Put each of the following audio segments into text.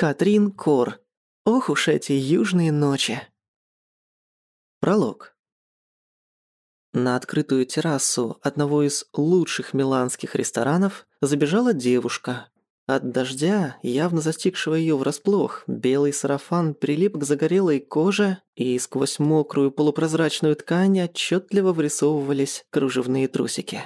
Катрин Кор. Ох уж эти южные ночи. Пролог. На открытую террасу одного из лучших миланских ресторанов забежала девушка. От дождя, явно застигшего её врасплох, белый сарафан прилип к загорелой коже, и сквозь мокрую полупрозрачную ткань отчётливо вырисовывались кружевные трусики.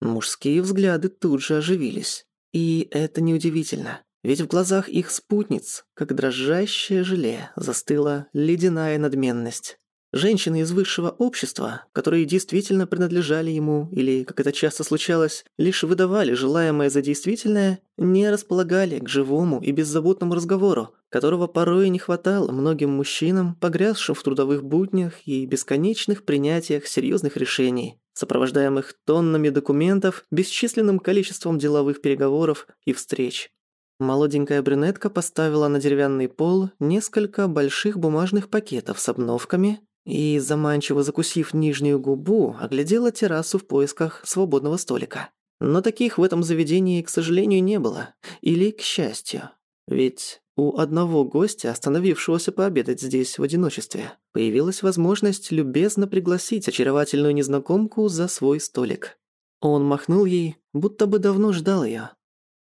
Мужские взгляды тут же оживились. И это неудивительно, ведь в глазах их спутниц, как дрожащее желе, застыла ледяная надменность. Женщины из высшего общества, которые действительно принадлежали ему, или, как это часто случалось, лишь выдавали желаемое за действительное, не располагали к живому и беззаботному разговору, которого порой не хватало многим мужчинам, погрязшим в трудовых буднях и бесконечных принятиях серьезных решений, сопровождаемых тоннами документов, бесчисленным количеством деловых переговоров и встреч. Молоденькая брюнетка поставила на деревянный пол несколько больших бумажных пакетов с обновками и, заманчиво закусив нижнюю губу, оглядела террасу в поисках свободного столика. Но таких в этом заведении, к сожалению, не было. Или к счастью. Ведь у одного гостя, остановившегося пообедать здесь в одиночестве, появилась возможность любезно пригласить очаровательную незнакомку за свой столик. Он махнул ей, будто бы давно ждал её.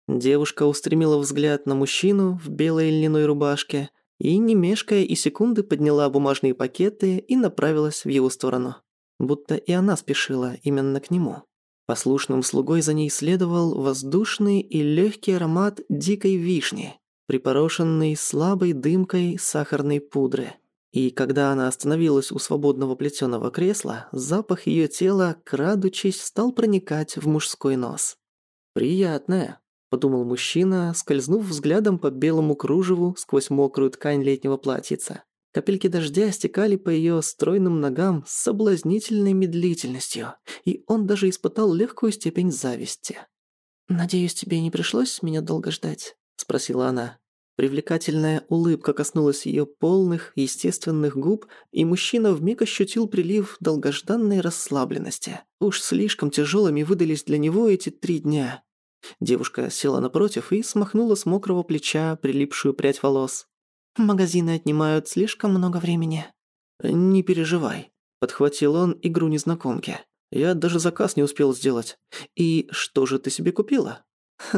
Девушка устремила взгляд на мужчину в белой льняной рубашке – и, не мешкая и секунды, подняла бумажные пакеты и направилась в его сторону. Будто и она спешила именно к нему. Послушным слугой за ней следовал воздушный и легкий аромат дикой вишни, припорошенный слабой дымкой сахарной пудры. И когда она остановилась у свободного плетеного кресла, запах ее тела, крадучись, стал проникать в мужской нос. Приятная, подумал мужчина, скользнув взглядом по белому кружеву сквозь мокрую ткань летнего платьица. Капельки дождя стекали по ее стройным ногам с соблазнительной медлительностью, и он даже испытал легкую степень зависти. «Надеюсь, тебе не пришлось меня долго ждать?» – спросила она. Привлекательная улыбка коснулась ее полных, естественных губ, и мужчина вмиг ощутил прилив долгожданной расслабленности. Уж слишком тяжелыми выдались для него эти три дня. Девушка села напротив и смахнула с мокрого плеча прилипшую прядь волос. «Магазины отнимают слишком много времени». «Не переживай», – подхватил он игру незнакомки. «Я даже заказ не успел сделать. И что же ты себе купила?»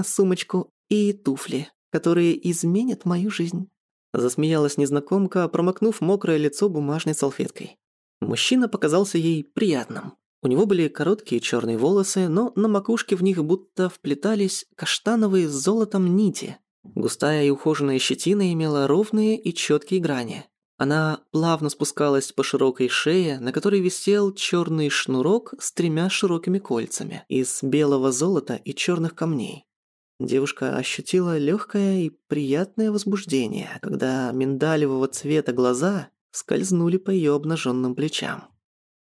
«Сумочку и туфли, которые изменят мою жизнь». Засмеялась незнакомка, промокнув мокрое лицо бумажной салфеткой. Мужчина показался ей приятным. У него были короткие черные волосы, но на макушке в них будто вплетались каштановые с золотом нити. Густая и ухоженная щетина имела ровные и четкие грани. Она плавно спускалась по широкой шее, на которой висел черный шнурок с тремя широкими кольцами из белого золота и черных камней. Девушка ощутила легкое и приятное возбуждение, когда миндалевого цвета глаза скользнули по ее обнаженным плечам.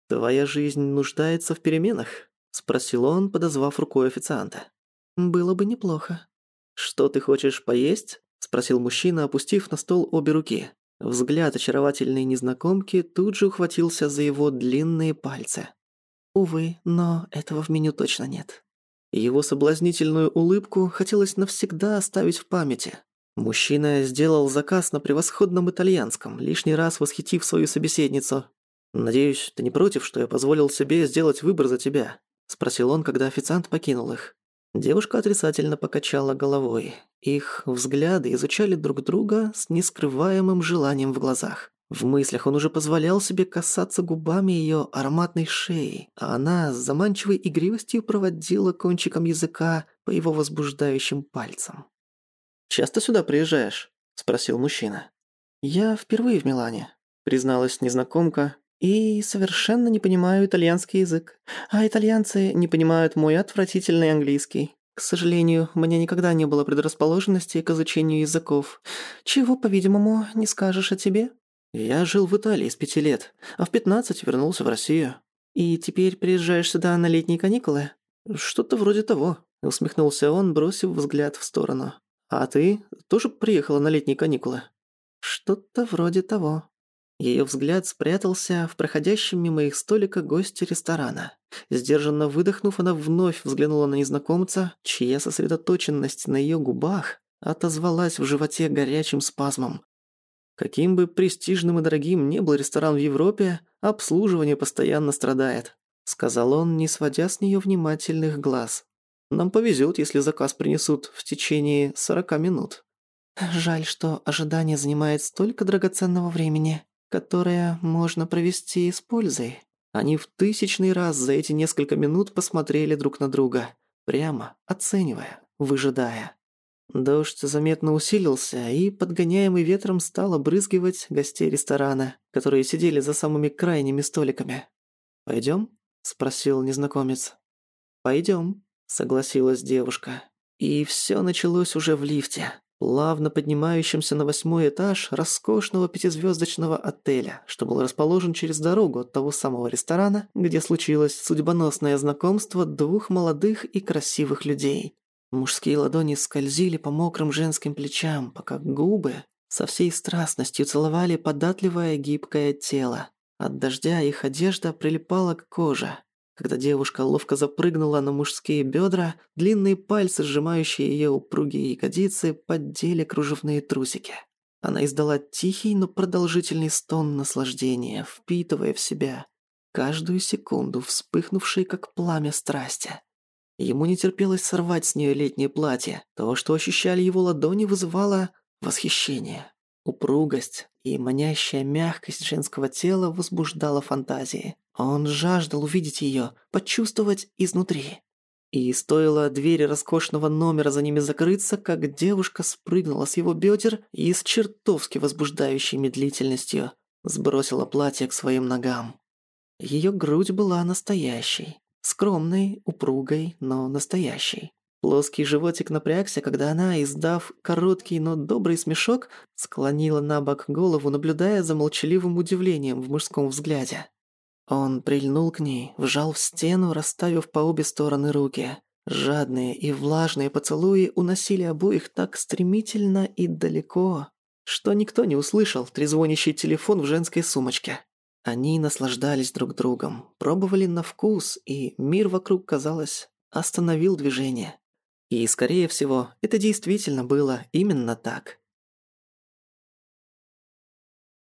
«Твоя жизнь нуждается в переменах?» – спросил он, подозвав рукой официанта. «Было бы неплохо». «Что ты хочешь поесть?» – спросил мужчина, опустив на стол обе руки. Взгляд очаровательной незнакомки тут же ухватился за его длинные пальцы. «Увы, но этого в меню точно нет». Его соблазнительную улыбку хотелось навсегда оставить в памяти. Мужчина сделал заказ на превосходном итальянском, лишний раз восхитив свою собеседницу, «Надеюсь, ты не против, что я позволил себе сделать выбор за тебя?» – спросил он, когда официант покинул их. Девушка отрицательно покачала головой. Их взгляды изучали друг друга с нескрываемым желанием в глазах. В мыслях он уже позволял себе касаться губами ее ароматной шеи, а она с заманчивой игривостью проводила кончиком языка по его возбуждающим пальцам. «Часто сюда приезжаешь?» – спросил мужчина. «Я впервые в Милане», – призналась незнакомка, и совершенно не понимаю итальянский язык. А итальянцы не понимают мой отвратительный английский. К сожалению, у меня никогда не было предрасположенности к изучению языков. Чего, по-видимому, не скажешь о тебе? Я жил в Италии с пяти лет, а в пятнадцать вернулся в Россию. И теперь приезжаешь сюда на летние каникулы? Что-то вроде того, усмехнулся он, бросив взгляд в сторону. А ты тоже приехала на летние каникулы? Что-то вроде того. Ее взгляд спрятался в проходящем мимо их столика гости ресторана. Сдержанно выдохнув, она вновь взглянула на незнакомца, чья сосредоточенность на ее губах отозвалась в животе горячим спазмом. Каким бы престижным и дорогим ни был ресторан в Европе, обслуживание постоянно страдает, сказал он, не сводя с нее внимательных глаз. Нам повезет, если заказ принесут в течение сорока минут. Жаль, что ожидание занимает столько драгоценного времени, которое можно провести с пользой. Они в тысячный раз за эти несколько минут посмотрели друг на друга, прямо оценивая, выжидая. Дождь заметно усилился и, подгоняемый ветром, стал обрызгивать гостей ресторана, которые сидели за самыми крайними столиками. «Пойдём?» – спросил незнакомец. «Пойдём», – согласилась девушка. И всё началось уже в лифте, плавно поднимающемся на восьмой этаж роскошного пятизвёздочного отеля, что был расположен через дорогу от того самого ресторана, где случилось судьбоносное знакомство двух молодых и красивых людей. Мужские ладони скользили по мокрым женским плечам, пока губы со всей страстностью целовали податливое гибкое тело. От дождя их одежда прилипала к коже. Когда девушка ловко запрыгнула на мужские бедра, длинные пальцы, сжимающие ее упругие ягодицы, поддели кружевные трусики. Она издала тихий, но продолжительный стон наслаждения, впитывая в себя каждую секунду вспыхнувшей, как пламя страсти. Ему не терпелось сорвать с нее летнее платье. То, что ощущали его ладони, вызывало восхищение. Упругость и манящая мягкость женского тела возбуждала фантазии. Он жаждал увидеть ее, почувствовать изнутри. И стоило двери роскошного номера за ними закрыться, как девушка спрыгнула с его бедер и с чертовски возбуждающей медлительностью сбросила платье к своим ногам. Ее грудь была настоящей, Скромной, упругой, но настоящей. Плоский животик напрягся, когда она, издав короткий, но добрый смешок, склонила на бок голову, наблюдая за молчаливым удивлением в мужском взгляде. Он прильнул к ней, вжал в стену, расставив по обе стороны руки. Жадные и влажные поцелуи уносили обоих так стремительно и далеко, что никто не услышал трезвонящий телефон в женской сумочке. Они наслаждались друг другом, пробовали на вкус, и мир вокруг, казалось, остановил движение. И, скорее всего, это действительно было именно так.